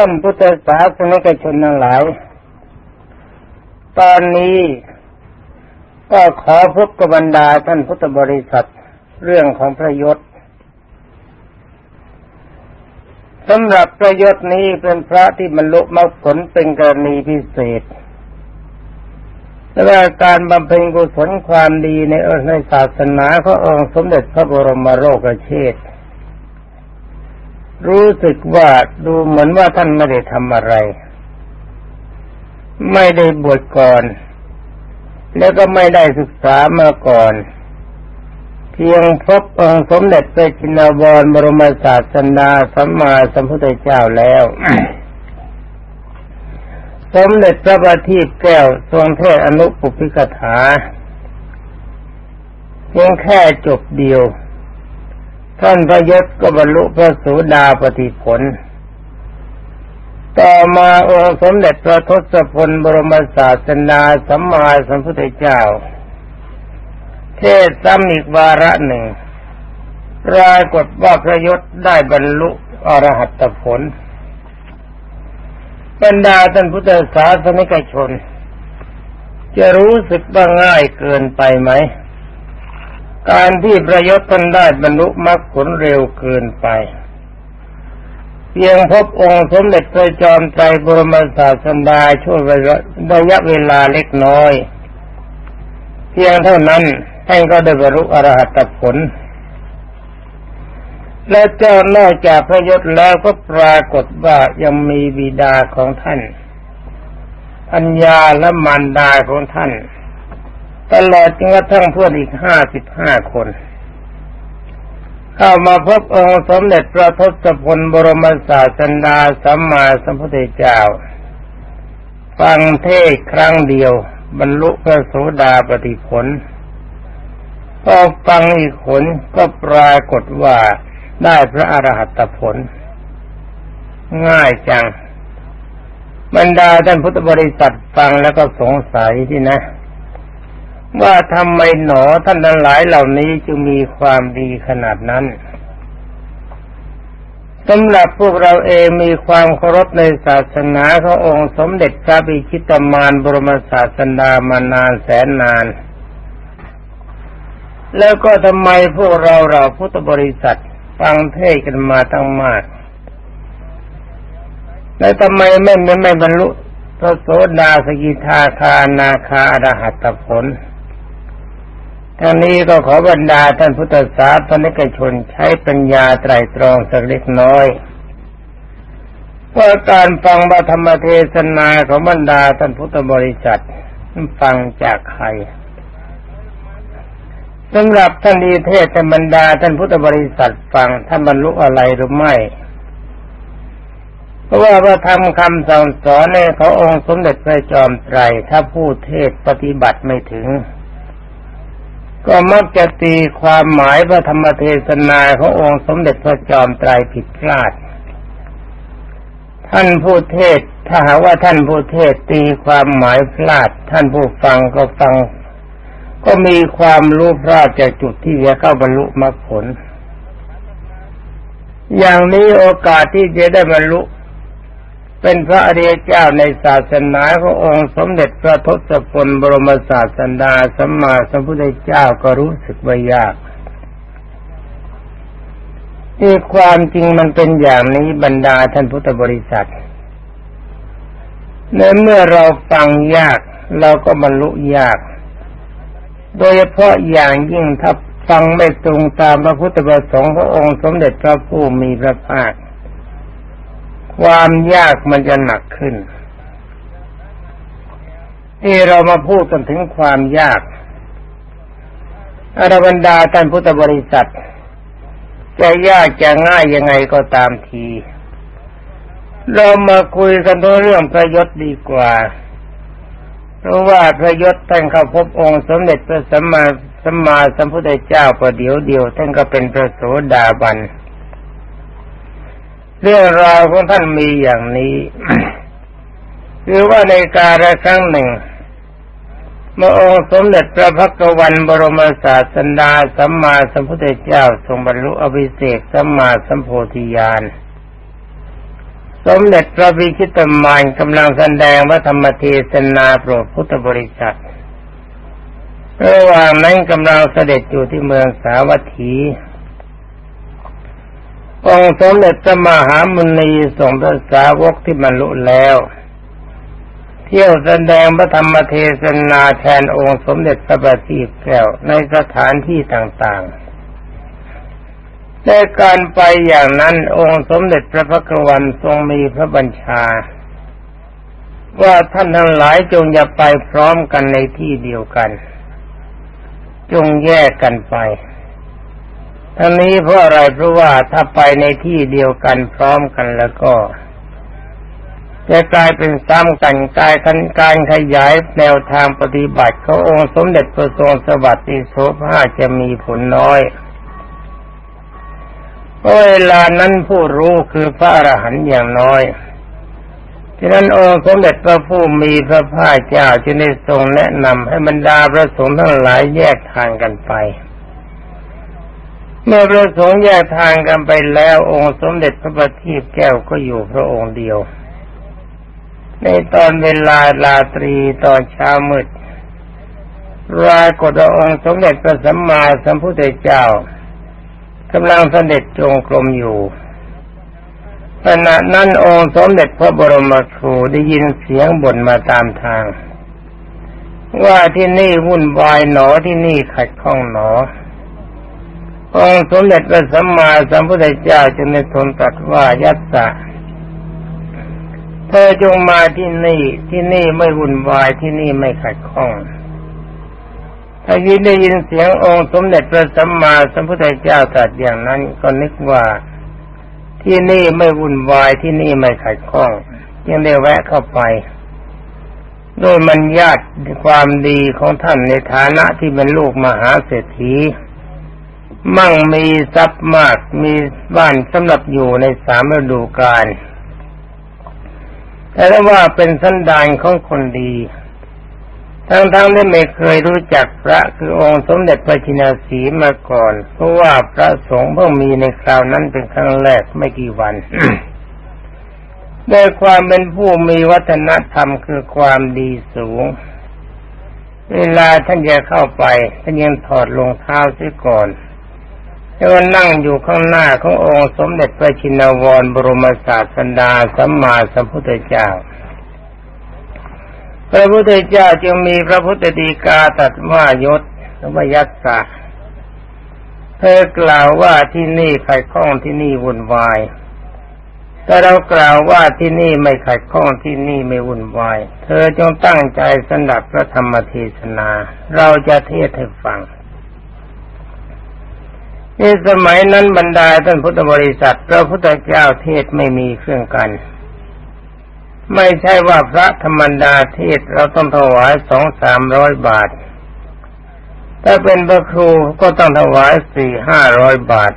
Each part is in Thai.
ท่านพุทธศาสนิกชนทั้งหลาย ตอนนี้ก็ขอพบกับบรรดาท่านพุทธบริษัทเรื่องของพระยศสำหรับพระยศนี้เป็นพระที่บรรลุมรรคผลเป็นกรณีพิเศษและการบำเพ็ญกุศลความดีในในศาสนาขององค์สมเด็จพระบรมโลกเชษ รู้สึกว่าดูเหมือนว่าท่านไม่ได้ทำอะไร ไม่ได้บวชก่อน แล้วก็ไม่ได้ศึกษามาก่อน เพียงพบองค์สมเด็จพระจินวรบรมศาสดาสัมมาสัมพุทธเจ้าแล้ว สมเด็จพระบัณฑิตแก้วทรงเทศอนุปุพิกถาเพียงแค่จบเดียว ท่านพระยศก็บรรลุพระสุดาปฏิผล ต่อมาองค์สมเด็จพระทศพลบรมศาสนาสัมมาสัมพุทธเจ้า เทศซ้ำอีกวาระหนึ่งปรากฏว่าพระยศได้บรรลุอรหัตผลบรรดาท่านพุทธศาสนิกชน จะรู้สึกว่าง่ายเกินไปไหม การที่ประยศท่านได้บรรลุมรรคผลเร็วเกินไป เพียงพบองค์สมเด็จพระจอมไตรบรมศาสดาช่วงระยะเวลาเล็กน้อย เพียงเท่านั้นท่านก็ได้บรรลุอรหัตผล และเจ้านอกจากพระยศแล้วก็ปรากฏว่ายังมีบิดาของท่าน อัญญาและมารดาของท่าน ตลอดจนกระทั่งเพื่อนอีกห้าสิบห้าคน เข้ามาพบองค์สมเด็จพระทศพลบรมศาสดาสัมมาสัมพุทธเจ้า ฟังเทศครั้งเดียว บรรลุพระโสดาปฏิผลพอฟังอีกผลก็ปรากฏว่าได้พระอรหัตผล ง่ายจัง บรรดาท่านพุทธบริษัทฟังแล้วก็สงสัยที่นะ ว่าทำไมหนอท่านทั้งหลายเหล่านี้จึงมีความดีขนาดนั้นสำหรับพวกเราเองมีความเคารพในศาสนาขององค์สมเด็จพระบิชิตมารบรมศาสดามานานแสนนาน แล้วก็ทำไมพวกเราเราพุทธบริษัทฟังเทศกันมาตั้งมาก แล้วทำไมไม่ไม่ไม่บรรลุพระโสดาสกิทาคานาคาอรหัตผล ทั้งนี้ก็ขอบรรดาท่านพุทธศาสนิกชนใช้ปัญญาไตรตรองสักเล็กน้อยว่าการฟังบธรรมเทศนาของบรรดาท่านพุทธบริษัทฟังจากใครสำหรับท่านดีเทศบรรดาท่านพุทธบริษัทฟังท่านบรรลุอะไรหรือไม่เพราะว่าพระธรรมคำสั่งสอนในเขาองค์สมเด็จพระจอมไตรถ้าผู้เทศปฏิบัติไม่ถึง ก็มักจะตีความหมายพระธรรมเทศนาขององค์สมเด็จพระจอมไตรผิดพลาด ท่านผู้เทศถ้าหาว่าท่านผู้เทศตีความหมายพลาด ท่านผู้ฟังก็ฟัง ก็มีความรู้พลาดจากจุดที่จะเข้าบรรลุมรรคผล อย่างนี้โอกาสที่จะได้บรรลุ เป็นพระอริยเจ้าในศาสนาขององค์สมเด็จพระทศพลบรมศาสดาสัมมาสัมพุทธเจ้าก็รู้สึกว่ายากที่ความจริงมันเป็นอย่างนี้บรรดาท่านพุทธบริษัทในเมื่อเราฟังยาก เราก็บรรลุยาก โดยเฉพาะอย่างยิ่งถ้าฟังไม่ตรงตามพระพุทธประสงค์พระองค์สมเด็จพระผู้มีพระภาค ความยากมันจะหนักขึ้นที่เรามาพูดกันถึงความยากอรบรรดาท่านพุทธบริษัท จะยากจะง่ายยังไงก็ตามที เรามาคุยกันเรื่องประยศดีกว่า เพราะว่าพระยศท่านเข้าพบองค์สมเด็จพระสัมมาสัมมาสัมพุทธเจ้าประเดี๋ยวเดียวท่านก็เป็นพระโสดาบันเเรื่องราวของท่านมีอย่างนี้ คือว่าในการละครั้งหนึ่งเมื่อองค์สมเด็จพระพักวันบรมศาสดาสัมมาสัมพุทธเจ้าทรงบรรลุอภิเศกสัมมาสัมโพธิญาณสมเด็จพระวิชิตมานกำลังแสดงพระธรรมเทศนาโปรดพุทธบริษัทระหว่างนั้นกำลังเสด็จอยู่ที่เมืองสาวัตถี องค์สมเด็จพระมหามุนีส่งพระสาวกที่บรรลุแล้ว เที่ยวแสดงพระธรรมเทศนาแทนองค์สมเด็จพระบัณฑิตแก้วในสถานที่ต่างๆในการไปอย่างนั้นองค์สมเด็จพระพักวันทรงมีพระบัญชา ว่าท่านทั้งหลายจงอย่าไปพร้อมกันในที่เดียวกัน จงแยกกันไป ทั้งนี้เพราะอะไรเพราะว่าถ้าไปในที่เดียวกันพร้อมกันแล้วก็จะกลายเป็นซ้ำกันกลายกันการขยายแนวทางปฏิบัติขององค์สมเด็จพระทรงสวัสดิโสภาจะมีผลน้อยเวลานั้นผู้รู้คือพระอรหันต์อย่างน้อยฉะนั้นองค์สมเด็จพระผู้มีพระภาคเจ้าจึงได้ทรงแนะนำให้บรรดาพระสงฆ์ทั้งหลายแยกทางกันไป เมื่อพระสงฆ์แยกทางกันไปแล้ว องค์สมเด็จพระบัณฑิตแก้วก็อยู่พระองค์เดียว ในตอนเวลาลาตรีตอนเช้ามืดรากฏองค์สมเด็จพระสัมมาสัมพุทธเจ้ากำลังเสด็จจงกรมอยู่ขณะนั้นองค์สมเด็จพระบรมครูได้ยินเสียงบ่นมาตามทาง ว่าที่นี่วุ่นวายหนอที่นี่ขัดข้องหนอ องสมเด็จพระสัมมาสัมพุทธเจ้าจึงได้ทรงตรัสว่ายัตสะเธอจงมาที่นี่ที่นี่ไม่วุ่นวายที่นี่ไม่ขัดข้องถ้ายินได้ยินเสียงองค์สมเด็จพระสัมมาสัมพุทธเจ้าตรัสอย่างนั้นก็นึกว่า ที่นี่ไม่วุ่นวายที่นี่ไม่ขัดข้องยังได้แวะเข้าไปด้วยมันญาติความดีของท่านในฐานะที่เป็นลูกมหาเศรษฐี มั่งมีทรัพย์มากมีบ้านสำหรับอยู่ในสามฤดูกาลแต่ว่าเป็นสันดานของคนดี ทั้งๆที่ไม่เคยรู้จักพระคือองค์สมเด็จพระชินาสีมาก่อน เพราะว่าพระสงฆ์เพิ่งมีในคราวนั้นเป็นครั้งแรกไม่กี่วันด้วยความเป็นผู้มีวัฒนธรรมคือความดีสูง เวลาท่านจะเข้าไปท่านยังถอดรองเท้าเสียก่อน แล้วนั่งอยู่ข้างหน้าขององค์สมเด็จพระชินวรบรมศาสดาสัมมาสัมพุทธเจ้า พระพุทธเจ้าจึงมีพระพุทธดีกาตัดว่ายศว่ายัตสะเธอกล่าวว่าที่นี่ขัดข้องที่นี่วุ่นวาย แต่เรากล่าวว่าที่นี่ไม่ขัดข้องที่นี่ไม่วุ่นวาย เธอจงตั้งใจสนับพระธรรมเทศนา เราจะเทศให้ฟัง นสมัยนั้นบรรดาท่านพุทธบริษัทพระพุทธเจ้าเทศไม่มีเครื่องกัน ไม่ใช่ว่าพระธรรมดาเทศเราต้องถวายสองสามร้อยบาท ถ้าเป็นพระครูก็ต้องถวายสี่ห้าร้อยบาท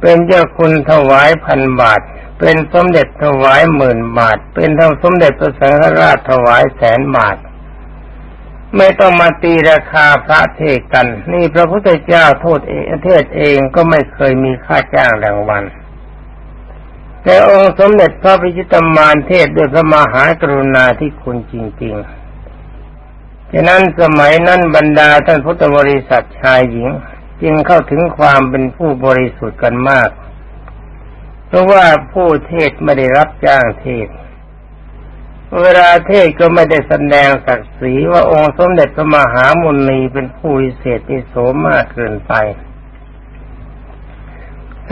เป็นเจ้าคุณถวายพันบาท เป็นสมเด็จถวายหมื่นบาท เป็นทั้งสมเด็จพระสังฆราชถวายแสนบาท ไม่ต้องมาตีราคาพระเทศกัน นี่พระพุทธเจ้าโทษเองเทศเองก็ไม่เคยมีค่าจ้างรางวัลแต่องค์สมเด็จพระพิชิตมารเทศด้วยพระมหากรุณาที่คุณจริงๆฉะนั้นสมัยนั้นบรรดาท่านพุทธบริษัทชายหญิง จึงเข้าถึงความเป็นผู้บริสุทธิ์กันมาก เพราะว่าผู้เทศไม่ได้รับจ้างเทศ เวลาเทศก็ไม่ได้แสดงศักดิ์ศรีว่าองค์สมเด็จพระมหามุนีเป็นผู้วิเศษที่โสมากเกินไป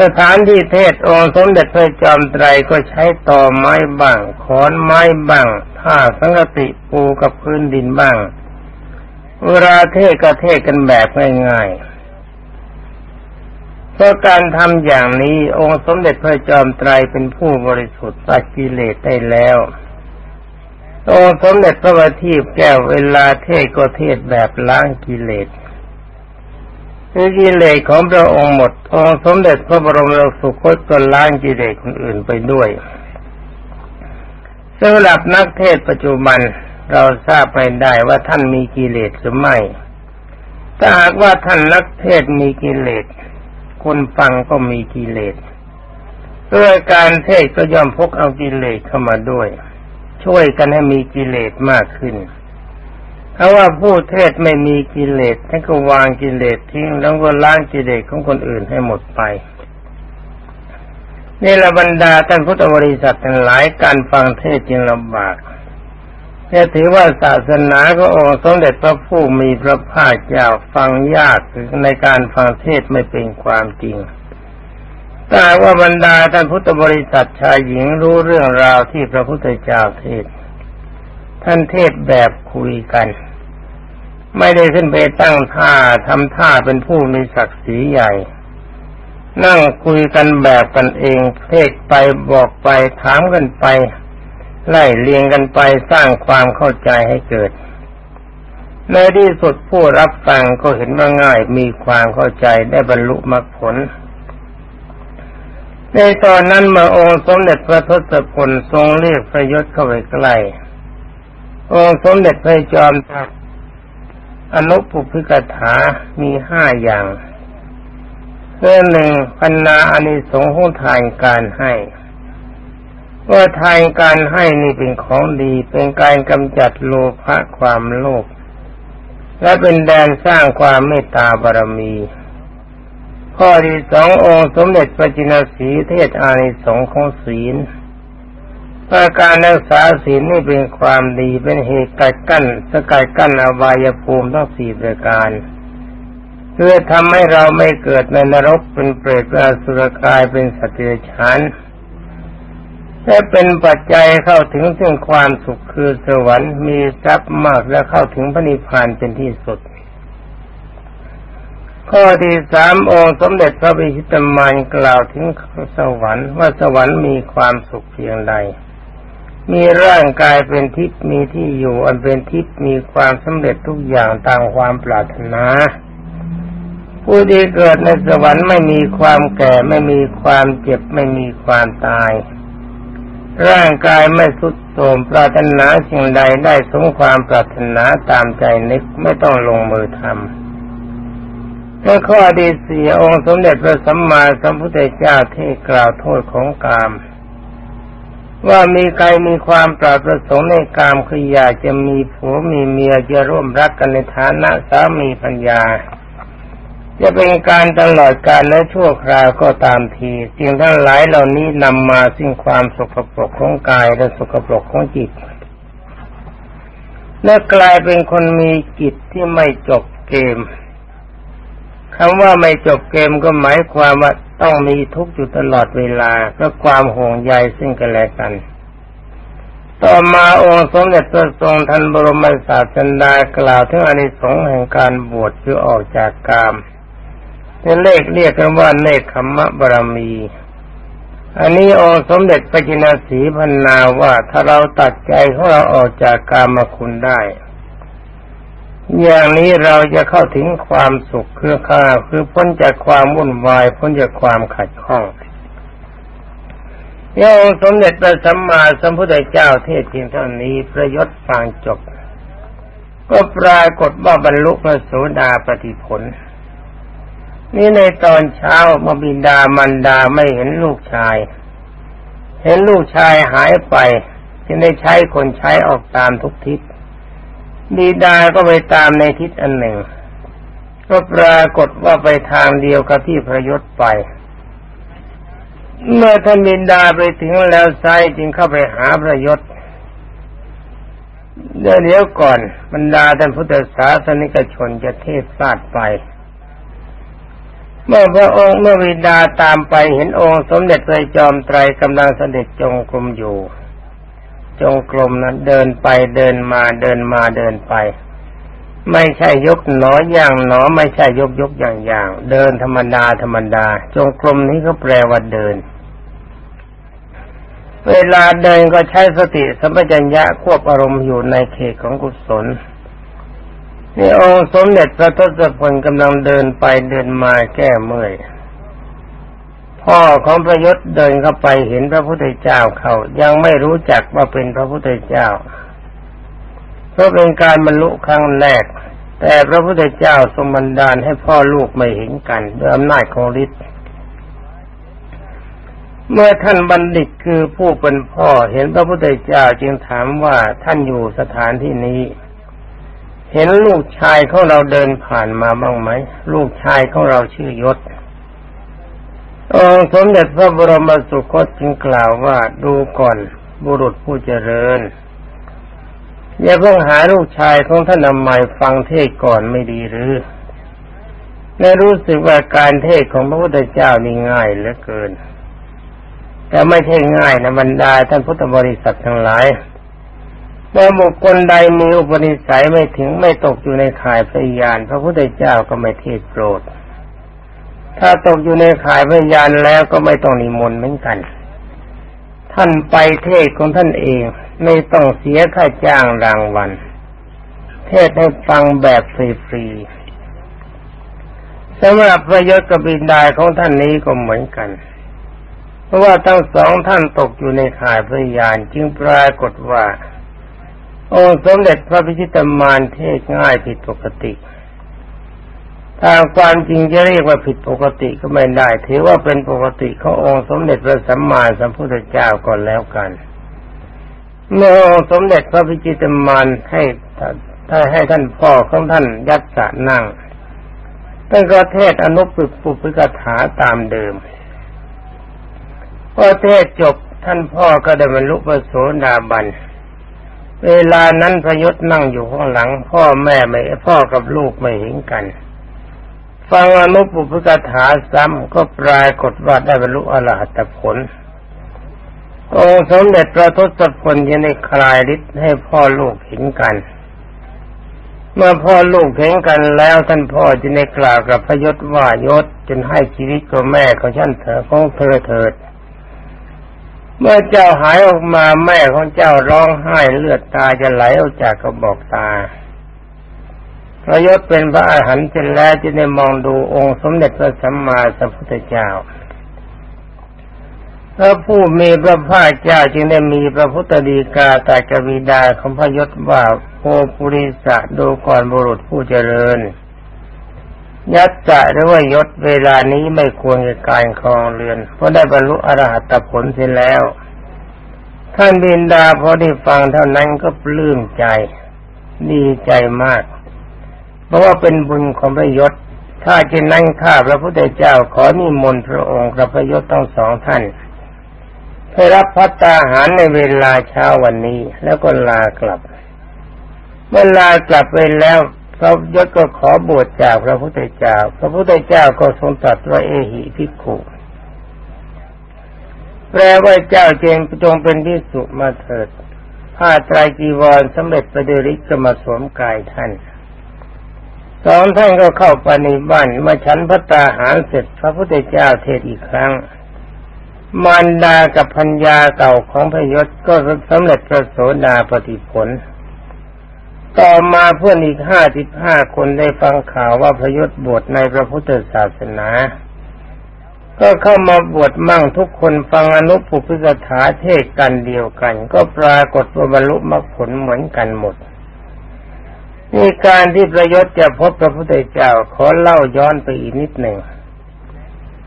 สถานที่เทศองค์สมเด็จพระจอมไตรก็ใช้ต่อไม้บ้างขอนไม้บ้างผ้าสังกติปูกับพื้นดินบ้าง เวลาเทศก็เทศกันแบบง่ายๆเพราะการทำอย่างนี้องค์สมเด็จพระจอมไตรเป็นผู้บริสุทธิ์ตัดกิเลสได้แล้ว องค์สมเด็จพระบัณฑิตแก้วเวลาเทศก็เทศแบบล้างกิเลสคือกิเลสของพระองค์หมด องค์สมเด็จพระบรมโลกสุคตก็ล้างกิเลสคนอื่นไปด้วยสำหรับนักเทศปัจจุบันเราทราบไปได้ว่าท่านมีกิเลสหรือไม่ ถ้าหากว่าท่านนักเทศมีกิเลส คนฟังก็มีกิเลสด้วยการเทศก็ย่อมพกเอากิเลสเข้ามาด้วย ช่วยกันให้มีกิเลสมากขึ้นเพราะว่าผู้เทศไม่มีกิเลสท่านก็วางกิเลสทิ้งแล้วก็ล้างกิเลสของคนอื่นให้หมดไปนี่ละบรรดาท่านพุทธบริษัททั้งหลายการฟังเทศจึงลำบากเนี่ยถือว่าศาสนาก็องค์สมเด็จพระผู้มีพระภาคเจ้าฟังยากในการฟังเทศไม่เป็นความจริง แต่ว่าบรรดาท่านพุทธบริษัทชายหญิงรู้เรื่องราวที่พระพุทธเจ้าเทศ ท่านเทศแบบคุยกัน ไม่ได้ขึ้นไปตั้งท่าทำท่าเป็นผู้มีศักดิ์ศรีใหญ่ นั่งคุยกันแบบกันเองเทศไปบอกไปถามกันไป ไล่เลียงกันไปสร้างความเข้าใจให้เกิดในที่สุดผู้รับฟังก็เห็นว่าง่ายมีความเข้าใจได้บรรลุมรรคผล ในตอนนั้นเมื่อองค์สมเด็จพระทศพลทรงเรียกพระยศเข้าไปใกล้องค์สมเด็จพระจอมทัพอนุปุพิกถามีห้าอย่างเรื่องหนึ่งพันนาอานิสงส์ของทานการให้ว่าทานการให้นี่เป็นของดี เป็นการกำจัดโลภะความโลภและเป็นแดนสร้างความเมตตาบารมี ข้อที่สององค์สมเด็จพระจินสีเทศอานิสงส์ของศีลประการรักษาศีลนี่เป็นความดีเป็นเหตุกัดกั้นสกัดกั้นอบายภูมิทั้งสี่ประการเพื่อทำให้เราไม่เกิดในนรกเป็นเปรตเป็นสุรกายเป็นสัตว์เดรัจฉานและเป็นปัจจัยเข้าถึงซึ่งความสุขคือสวรรค์มีทรัพย์มากและเข้าถึงพระนิพพานเป็นที่สุด ข้อที่สามองค์สมเด็จพระบิชิตมานกล่าวถึงสวรรค์ว่าสวรรค์มีความสุขเพียงใด มีร่างกายเป็นทิพย์มีที่อยู่อันเป็นทิพย์มีความสำเร็จทุกอย่างตามความปรารถนาผู้ที่เกิดในสวรรค์ไม่มีความแก่ไม่มีความเจ็บไม่มีความตาย ร่างกายไม่สุดโทมปรารถนาสิ่งใดได้สมความปรารถนาตามใจนึกไม่ต้องลงมือทำ ในข้อที่สี่องค์สมเด็จพระสัมมาสัมพุทธเจ้าที่กล่าวโทษของกาม ว่ามีใครมีความปรารถสงในกามคืออยากจะมีผัวมีเมียจะร่วมรักกันในฐานะสามีปัญญา จะเป็นการตลอดการและชั่วคราวก็ตามทีสิ่งทั้งหลายเหล่านี้นำมาซึ่งความสกปรกของกายและสกปรกของจิตและกลายเป็นคนมีจิตที่ไม่จบเกม คำว่าไม่จบเกมก็หมายความว่าต้องมีทุกข์อยู่ตลอดเวลาเพื่อความห่วงใยซึ่งกันและกัน ต่อมาองค์สมเด็จพระทรงทันบรมศาสดากล่าวถึงอนิสงส์แห่งการบวชคือออกจากกามเป็นเลขเรียกกันว่าเนคขมะบารมี อันนี้องค์สมเด็จพระจินสีพันนาว่าถ้าเราตัดใจของเราออกจากกามคุณได้ อย่างนี้เราจะเข้าถึงความสุขคือข้าคือพ้นจากความวุ่นวาย พ้นจากความขัดข้องยองสมเด็จพระสัมมาสัมพุทธเจ้าเทศเพียงเท่านี้ประยศฟังจบ ก็ปรากฏว่าบรรลุพระโสดาปฏิผล นี่ในตอนเช้ามบินดามันดาไม่เห็นลูกชาย เห็นลูกชายหายไปจึงได้ใช้คนใช้ออกตามทุกทิศ บิดาก็ไปตามในทิศอันหนึ่ง ก็ปรากฏว่าไปทางเดียวกับที่พระยศไป เมื่อท่านบิดาไปถึงแล้วไซจึงเข้าไปหาพระยศเดี๋ยวเดี๋ยวก่อนบรรดาท่านพุทธศาสนิกชนจะเทศพลาดไป เมื่อพระองค์เมื่อวิดาตามไปเห็นองค์สมเด็จพระจอมไตรกำลังเสด็จจงกรมอยู่ จงกรมนั้นเดินไปเดินมาเดินมาเดินไป ไม่ใช่ยกหนออย่างหนอ ไม่ใช่ยกยกอย่างอย่าง เดินธรรมดาธรรมดา จงกรมนี้ก็แปลว่าเดิน เวลาเดินก็ใช้สติสัมปชัญญะควบอารมณ์อยู่ในเขตของกุศลนี่องค์สมเด็จพระทศพลกำลังเดินไปเดินมาแก้เมื่อย พ่อของพระยศเดินเข้าไปเห็นพระพุทธเจ้าเขายังไม่รู้จักว่าเป็นพระพุทธเจ้าเพราะเป็นการบรรลุครั้งแรก แต่พระพุทธเจ้าทรงบันดาลให้พ่อลูกไม่เห็นกันด้วยอำนาจของฤทธิ์เมื่อท่านบัณฑิตคือผู้เป็นพ่อเห็นพระพุทธเจ้าจึงถามว่าท่านอยู่สถานที่นี้ เห็นลูกชายของเราเดินผ่านมาบ้างไหมลูกชายของเราชื่อยศ องค์สมเด็จพระบรมสุคตจึงกล่าวว่าดูก่อนบุรุษผู้เจริญ อย่าเพิ่งหาลูกชายของท่านนำม่ฟังเทศก่อนไม่ดีหรือในรู้สึกว่าการเทศของพระพุทธเจ้านี่ง่ายเหลือเกิน แต่ไม่ใช่ง่ายนะบรรดาท่านพุทธบริษัททั้งหลายเมื่อบุคคลใดมีอุปนิสัยไม่ถึงไม่ตกอยู่ในข่ายพยานพระพุทธเจ้าก็ไม่เทศโปรด ถ้าตกอยู่ในข่ายพยานแล้วก็ไม่ต้องนิมนต์เหมือนกัน ท่านไปเทศของท่านเองไม่ต้องเสียค่าจ้างรางวัล เทศให้ฟังแบบฟรีๆสำหรับพระยศกบินดาของท่านนี้ก็เหมือนกัน เพราะว่าทั้งสองท่านตกอยู่ในข่ายพยานจึงปรากฏว่าองค์สมเด็จพระพิชิตมารเทศง่ายผิดปกติ ตามความจริงจะเรียกว่าผิดปกติก็ไม่ได้ ถือว่าเป็นปกติขององค์สมเด็จพระสัมมาสัมพุทธเจ้าก่อนแล้วกัน เมื่อองค์สมเด็จพระพิจิตรมารให้ถ้าให้ท่านพ่อของท่านยัดสะนั่งท่านก็เทศอนุปปุปิกถาตามเดิมพอเทศจบท่านพ่อก็ได้บรรลุพระโสดาบัน เวลานั้นพยศนั่งอยู่ข้างหลัง พ่อแม่ไม่พ่อกับลูกไม่เห็นกัน ฟังอนุปุพกถาซ้ำก็ปรากฏว่าได้บรรลุอรหัตผลองสมเด็จพระทศพลยังได้คลายฤทธิ์ให้พ่อลูกเห็นกัน เมื่อพ่อลูกเห็นกันแล้วท่านพ่อจึงได้กล่าวกับพยศว่ายศจนให้ชีวิตกับแม่ของฉันเถอของเธอเถิด เมื่อเจ้าหายออกมาแม่ของเจ้าร้องไห้เลือดตาจะไหลออกจากกระบอกตา ระยศเป็นพระอาหารเสร็จแล้วจึงได้มองดูองค์สมเด็จพระสัมมาสัมพุทธเจ้าพระผู้มีพระภาคเจ้าจึงได้มีพระพุทธดีกาแต่กบิดาของพระยศว่าโอปุริสะดูก่อนบุรุษผู้เจริญ ยัตจะหรือว่ายศเวลานี้ไม่ควรกับการครองเรือน เพราะได้บรรลุอรหัตผลเสร็จแล้ว ท่านบินดาพอได้ฟังเท่านั้นก็ปลื้มใจ ดีใจมาก เพราะว่าเป็นบุญของพระยศ ถ้าจะนั่งข้าพระพุทธเจ้าขอนิมนต์พระองค์กับพระยศต้องสองท่านไปรับพัตตาหารในเวลาเช้าวันนี้แล้วก็ลากลับ เมื่อลากลับไปแล้วพระยศก็ขอบวชจากพระพุทธเจ้า พระพุทธเจ้าก็ทรงตรัสว่าเอหิพิกขุแปลว่าเจ้าเจงจงเป็นที่สุมาเถิด ผ้าตรายจีวรสำเร็จประเดริกก็มาสวมกายท่าน องท่านก็เข้าไปในบ้านมาฉันพระตาหารเสร็จพระพุทธเจ้าเทศอีกครั้ง มารดากับพัญญาเก่าของพยศก็สำเร็จพระโสดาปฏิผล ต่อมาเพื่อนอีกห้าสิบห้าคนได้ฟังข่าวว่าพยศบวชในพระพุทธศาสนา ก็เข้ามาบวชมั่งทุกคนฟังอนุปุพิสถาเทศกันเดียวกัน ก็ปรากฏว่าบรรลุมรรคผลเหมือนกันหมด มีการที่ประยศจะพบพระพุทธเจ้าขอเล่าย้อนไปอีกนิดหนึ่ง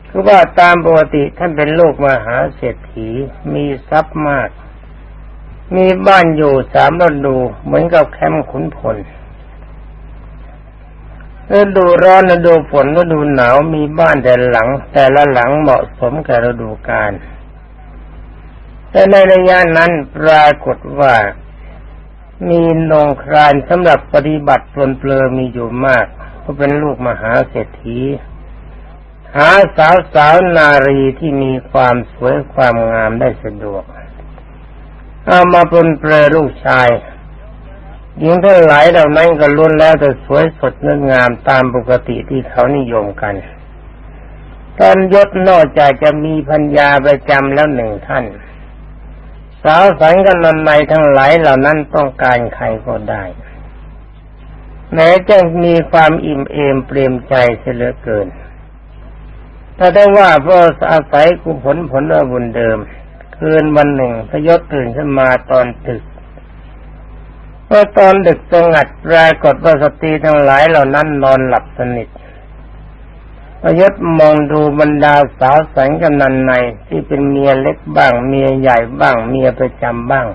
คือว่าตามปกติท่านเป็นลูกมหาเศรษฐีมีทรัพย์มาก มีบ้านอยู่สามฤดูเหมือนกับแคมป์ขุนพลฤดูร้อนฤดูฝนฤดูหนาวมีบ้านแต่หลัง แต่ละหลังเหมาะสมกับฤดูกาลแต่ในระยะนั้นปรากฏว่า มีนงครานสำหรับปฏิบัติปลนเปลือมีอยู่มากเพราะเป็นลูกมหาเศรษฐี หาสาวสาวนารีที่มีความสวยความงามได้สะดวก เอามาปลนเปลือลูกชายหญิงทั้งหลายเหล่านั้นก็ล้วนแล้วแต่สวยสดงดงามตามปกติที่เขานิยมกันตอนยศนอกจากจะมีพัญญาประจำแล้วหนึ่งท่าน สาวสังกันนันในทั้งหลายเหล่านั้นต้องการใครก็ได้ แม้จะมีความอิ่มเอมเปลี่ยมใจเสียเหลือเกิน ถ้าได้ว่าเพราะอาศัยกุผลผลบุญเดิม คืนวันหนึ่งพยศตื่นขึ้นมาตอนตึกเมื่อตอนดึกสงัดปรากฏว่าสตรีทั้งหลายเหล่านั้นนอนหลับสนิท พยศมองดูบรรดาสาวแสงกำนันในที่เป็นเมียเล็กบ้าง เมียใหญ่บ้าง เมียประจำบ้าง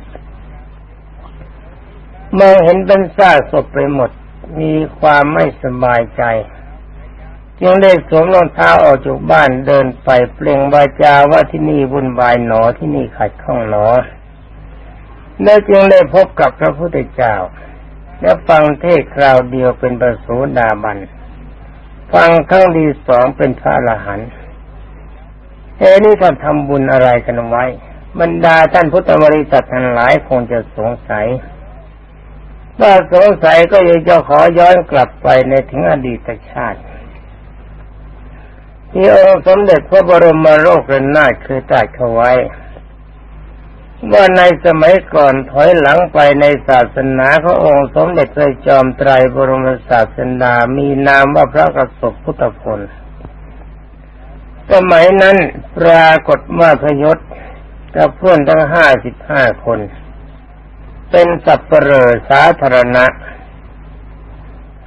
มองเห็นเป็นซากศพไปหมด มีความไม่สบายใจ จึงได้สวมรองเท้าออกจากบ้านเดินไปเปล่งวาจาว่าที่นี่วุ่นวายหนอที่นี่ขัดข้องหนอแล้วจึงได้พบกับพระพุทธเจ้า และฟังเทศคราวเดียวเป็นประสูดาบัน ฟังครั้งดีสองเป็นพระอรหันต์เอ้นี่ท่านทำบุญอะไรกันไว้ บรรดาท่านพุทธบริษัททั้งหลายคงจะสงสัยถ้าสงสัยก็ยังจะขอย้อนกลับไปในถึงอดีตชาติ ที่องค์สมเด็จพระบรมโลกรนาถคือตรัสเขาไว้ ว่าในสมัยก่อนถอยหลังไปในศาสนาขององค์สมเด็จพระจอมไตรบรมศาสดามีนามว่าพระกสบพุทธพลสมัยนั้นปรากฏว่าพยศกับเพื่อนทั้งห้าสิบห้าคน เป็นสัพเปลอสาธารณะ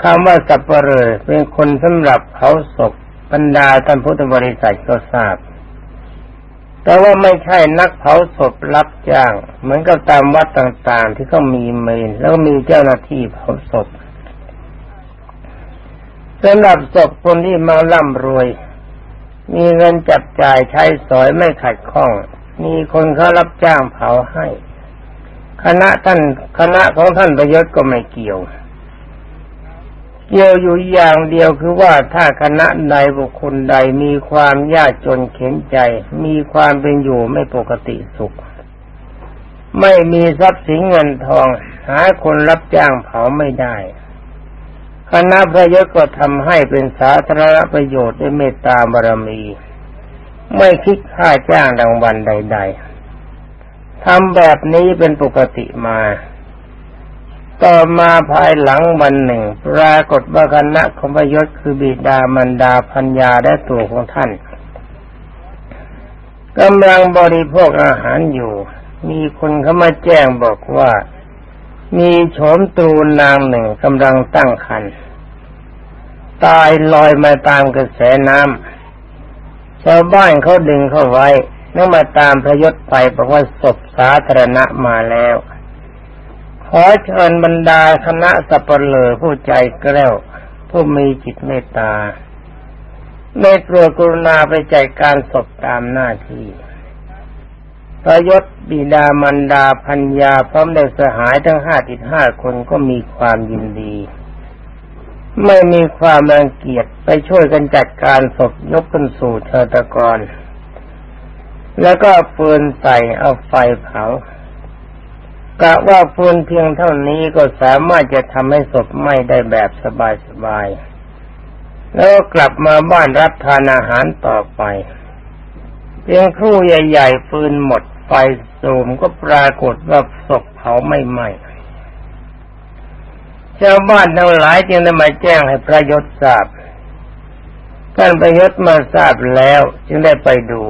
คำว่าสัพเปลอเป็นคนสำหรับเขาศพบรรดาท่านพุทธบริษัทก็ทราบ แต่ว่าไม่ใช่นักเผาศพรับจ้าง เหมือนกับตามวัดต่างๆ ที่เขามีเมนแล้วมีเจ้าหน้าที่เผาศพสำหรับศพคนที่มาล่ำรวย มีเงินจับจ่ายใช้สอยไม่ขัดข้อง มีคนเขารับจ้างเผาให้ คณะท่านคณะของท่านประยศก็ไม่เกี่ยว เกี่ยวอยู่อย่างเดียวคือว่าถ้าคณะใดบุคคลใดมีความยากจนเข็นใจ มีความเป็นอยู่ไม่ปกติสุข ไม่มีทรัพย์สินเงินทอง หาคนรับจ้างเผาไม่ได้ คณะพระยศก็ทำให้เป็นสาธารณประโยชน์ด้วยเมตตาบารมี ไม่คิดค่าจ้างรางวัลใด ๆทำแบบนี้เป็นปกติมา ต่อมาภายหลังวันหนึ่งปรากฏว่าคณะของพยศคือบิดามันดาพัญญาและตัวของท่านกำลังบริโภคอาหารอยู่ มีคนเข้ามาแจ้งบอกว่า มีโฉมตูนนางหนึ่งกำลังตั้งครรภ์ตายลอยมาตามกระแสน้ำชาวบ้านเขาดึงเข้าไว้นั่งมาตามพระยศไปบอกว่าศพสาธารณะมาแล้ว ขอเชิญบรรดาคณะสัปเหร่อผู้ใจแกล้วผู้มีจิตเมตตาไม่กลัวกรุณาไปใจการศพตามหน้าที่พระยศบิดามันดาพัญญาพร้อมได้สหายทั้งห้าติดห้าคนก็มีความยินดี ไม่มีความรังเกียจไปช่วยกันจัดการศพยกขึ้นสู่เชตกร แล้วก็ฟืนใส่เอาไฟเผา กะว่าฟืนเพียงเท่านี้ก็สามารถจะทำให้ศพไหม้ได้แบบสบายๆ แล้วกลับมาบ้านรับทานอาหารต่อไป เพียงครู่ใหญ่ๆฟืนหมดไฟสูมก็ปรากฏว่าศพเผาไม่ไหม้ชาวบ้านทั้งหลายจึงได้มาแจ้งให้พระยศทราบท่านประยศมาทราบแล้วจึงได้ไปดู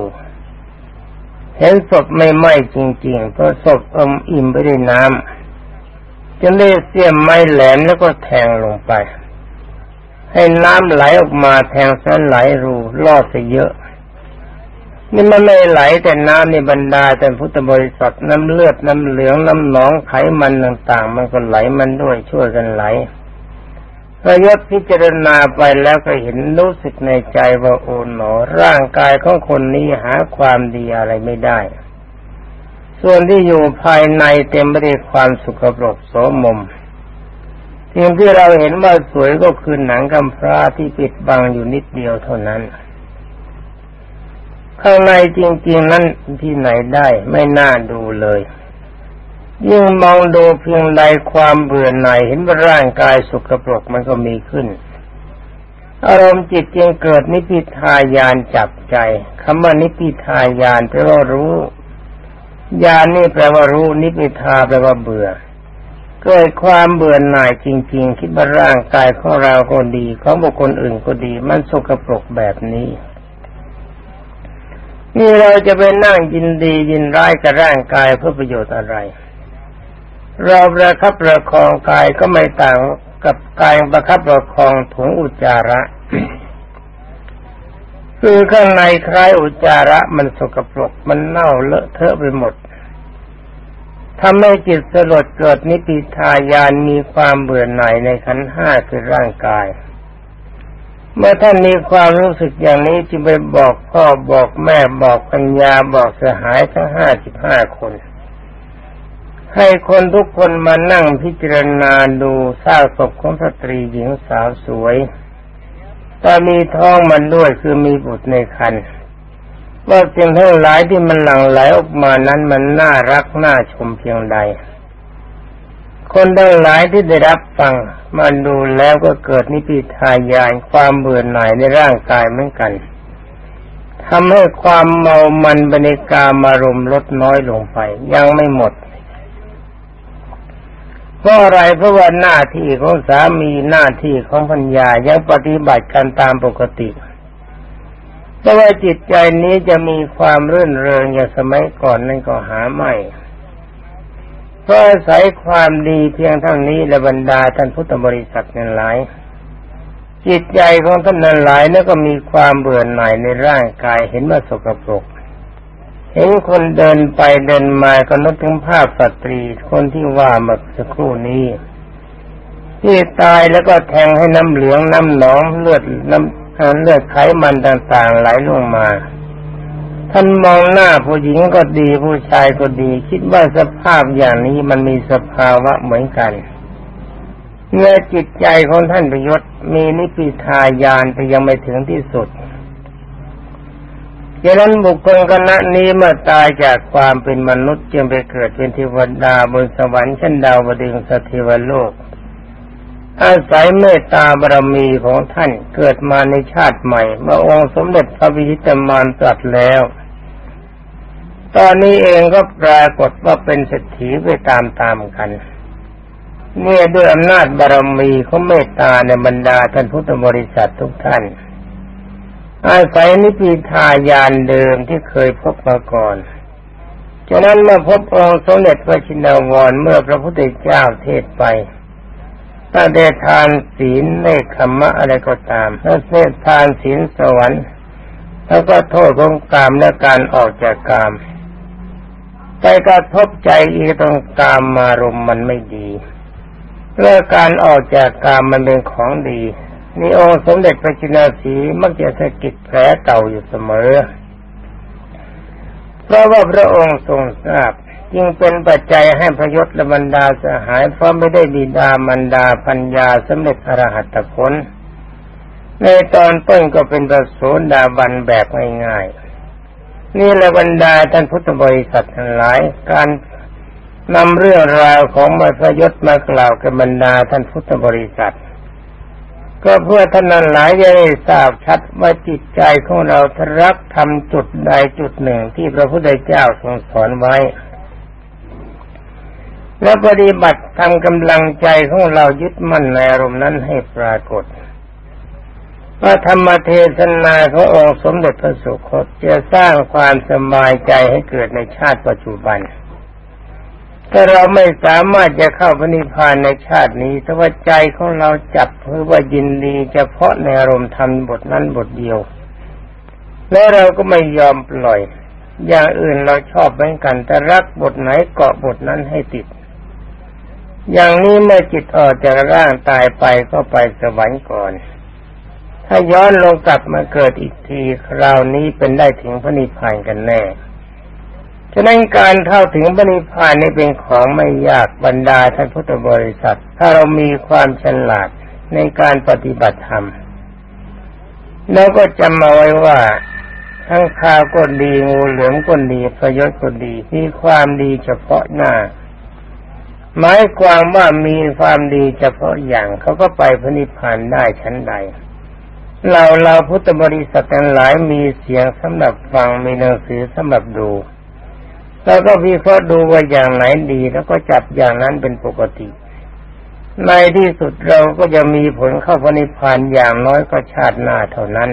เห็นศพไม่ไหม้จริงๆเพราะศพอมอิ่มไปด้วยน้ำจึงได้เสียมไม้แหลมแล้วก็แทงลงไป ให้น้ำไหลออกมาแทงเส้นไหลรูลอดไปเยอะนี่มันไม่ไหลแต่น้ำในบรรดาแต่พุทธบริษัทน้ำเลือดน้ำเหลืองน้ำหนองไขมันต่างๆ มันก็ไหลมันด้วยช่วยกันไหล ระยศพิจารณาไปแล้วก็เห็นรู้สึกในใจว่าโอ๋หนอ ร่างกายของคนนี้หาความดีอะไรไม่ได้ ส่วนที่อยู่ภายในเต็มไปด้วยความสุขปรกโสมมสิ่งที่เราเห็นว่าสวยก็คือหนังกำพร้าที่ปิดบังอยู่นิดเดียวเท่านั้น ข้างในจริง ๆ นั้นที่ไหนได้ไม่น่าดูเลย ยิ่งมองดูเพียงใดความเบื่อหน่ายเห็นว่าร่างกายสุกปรกมันก็มีขึ้น อารมณ์จิตจึงเกิดนิพิทายานจับใจคำว่านิพิทายานแปลว่ารู้ยานนี่แปลว่ารู้นิพิทาแปลว่าเบื่อ เกิดความเบื่อหน่ายจริง ๆ คิดว่าร่างกายของเราก็ดีของบุคคลอื่นก็ดี มันสกปรกแบบนี้นี่เราจะไปนั่งยินดียินร้ายกับร่างกายเพื่อประโยชน์อะไร เราประคับประคองกายก็ไม่ต่างกับกายประคับประคองถุงอุจจาระ คือข้างในคล้ายอุจจาระมันสกปรกมันเน่าเลอะเทอะไปหมดทำให้จิตสลดเกิดนิพิทายานมีความเบื่อหน่ายในขันห้าคือร่างกาย เมื่อท่านมีความรู้สึกอย่างนี้จึงไปบอกพ่อบอกแม่บอกปัญญาบอกสหายทั้งห้าสิบห้าคน ให้คนทุกคนมานั่งพิจารณาดูซากศพของสตรีหญิงสาวสวยแต่มีท้องมันด้วยคือมีบุตรในครรภ์ว่าสิ่งทั้งหลายที่มันหลั่งไหลออกมานั้นมันน่ารักน่าชมเพียงใด คนทั้งหลายที่ได้รับฟังมันดูแล้วก็เกิดนิพิทายานความเบื่อหน่ายในร่างกายเหมือนกันทำให้ความเมามันบรรยากามารมลดน้อยลงไป ยังไม่หมด เพราะอะไรเพราะว่าหน้าที่ของสามีหน้าที่ของพัญญายังปฏิบัติกันตามปกติแต่ว่าจิตใจนี้จะมีความรื่นเริงอย่างสมัยก่อนนั่นก็หาไม่เพราะอาศัยความดีเพียงเท่านี้และบรรดาท่านพุทธบริษัทนั้นหลาย จิตใจของท่านนั้นหลายนั่นก็มีความเบื่อหน่ายในร่างกายเห็นว่าสกปรก เห็นคนเดินไปเดินมาก็นึกถึงภาพสตรีคนที่ว่าเมื่อสักครู่นี้ ที่ตายแล้วก็แทงให้น้ำเหลืองน้ำหนองเลือดน้ำเลือดไขมันต่างๆไหลลงมาท่านมองหน้าผู้หญิงก็ดีผู้ชายก็ดี คิดว่าสภาพอย่างนี้มันมีสภาวะเหมือนกันเมื่อจิตใจของท่านประยศมีนิพพิทายานแต่ยังไม่ถึงที่สุด ดังนั้นบุคคลคณะนี้เมื่อตายจากความเป็นมนุษย์จึงไปเกิดเป็นเทวดาบนสวรรค์ชั้นดาวดึงสถิวโลก อาศัยเมตตาบารมีของท่านเกิดมาในชาติใหม่ เมื่อองค์สมเด็จพระวิชิตมารตรัสแล้ว ตอนนี้เองก็ปรากฏว่าเป็นเศรษฐีไปตามๆกันเนี่ยด้วยอำนาจบารมีของเมตตาในบรรดาท่านพุทธบริษัททุกท่าน อาศัยนิพิทายานเดิมที่เคยพบมาก่อนฉะนั้นเมื่อพบองค์สมเด็จพระชินวรเมื่อพระพุทธเจ้าเทศไปตั้งแต่ทานศีลเนคขมะอะไรก็ตามถ้าเนทานศีลสวรรค์แล้วก็โทษของกามและการออกจากกามใจกระทบใจอีกตรงกามมารมมันไม่ดีเรื่องการออกจากกามมันเป็นของดี นี่องค์สมเด็จพระจินาสีมักจะสะกิดแผลเก่าอยู่เสมอ เพราะว่าพระองค์ทรงทราบจึงเป็นปัจจัยให้พระยศและบรรดาสหายเพราะไม่ได้บิดามันดาปัญญาสำเร็จอรหัตผลในตอนต้นก็เป็นประโสดาบันแบบง่ายๆ นี่แหละบรรดาท่านพุทธบริษัททั้งหลาย การนำเรื่องราวของมรพระยศมากล่าวกับบรรดาท่านพุทธบริษัท ก็เพื่อท่านหลายจะได้ทราบชัดว่าจิตใจของเราทรักทำจุดใดจุดหนึ่งที่พระพุทธเจ้าทรงสอนไว้ และปฏิบัติทำกำลังใจของเรายึดมั่นในอารมณ์นั้นให้ปรากฏว่าธรรมเทศนาขององค์สมเด็จพระสุคตจะสร้างความสบายใจให้เกิดในชาติปัจจุบัน ถ้าเราไม่สามารถจะเข้าพระนิพพานในชาตินี้ถ้าว่าใจของเราจับเพื่อว่ายินดีเฉพาะในอารมณ์ธรรมบทนั้นบทเดียว และเราก็ไม่ยอมปล่อย อย่างอื่นเราชอบเหมือนกัน แต่รักบทไหนเกาะบทนั้นให้ติด อย่างนี้เมื่อจิตออกจากร่างตายไปก็ไปสวรรค์ก่อน ถ้าย้อนลงกลับมาเกิดอีกทีคราวนี้เป็นได้ถึงพระนิพพานกันแน่ ฉะนั้นการเข้าถึงปณิพานนี่เป็นของไม่ยากบรรดาท่านพุทธบริษัท ถ้าเรามีความฉลาดในการปฏิบัติธรรม แล้วก็จำมาไว้ว่าทั้งคาก็ดีงูเหลือมก็ดีพยศก็ดีมีความดีเฉพาะหน้า หมายความว่ามีความดีเฉพาะอย่างเขาก็ไปพระนิพพานได้ชั้นใด เราเราพุทธบริษัททั้งหลายมีเสียงสำหรับฟังมีหนังสือสำหรับดู แล้วก็วิเคราะห์ดูว่าอย่างไหนดี แล้วก็จับอย่างนั้นเป็นปกติ ในที่สุดเราก็จะมีผลเข้าพนิพพานอย่างน้อยก็ชาติหน้าเท่านั้น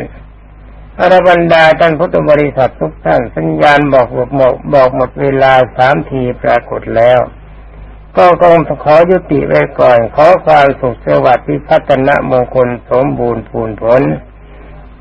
อรบรรดาท่านพุทธบริษัททุกท่านสัญญาณบอกหมดบอกหมดเวลาสามทีปรากฏแล้ว ก็คงขอยุติไว้ก่อน ขอความสุขสวัสดิ์พิพัฒนะมงคลสมบูรณ์พูนผล